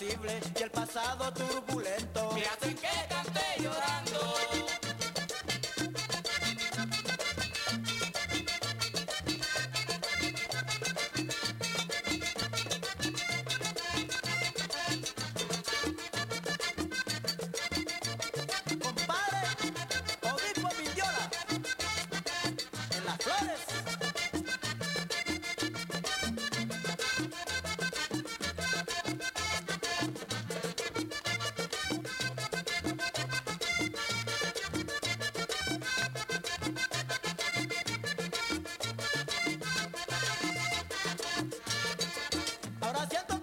y el pasado turbulento. Me hacen que Ahora siento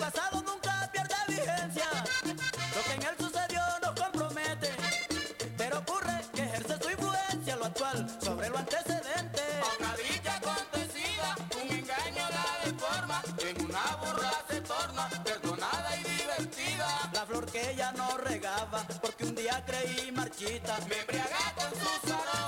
pasado nunca pierde vigencia, lo que en él sucedió no compromete. Pero ocurre que ejerce su influencia lo actual sobre lo antecedente. A una dicha acontecida, un engaño la deforma, en una burla se torna perdonada y divertida. La flor que ella no regaba, porque un día creí marchita. Me embriaga con sus aromas.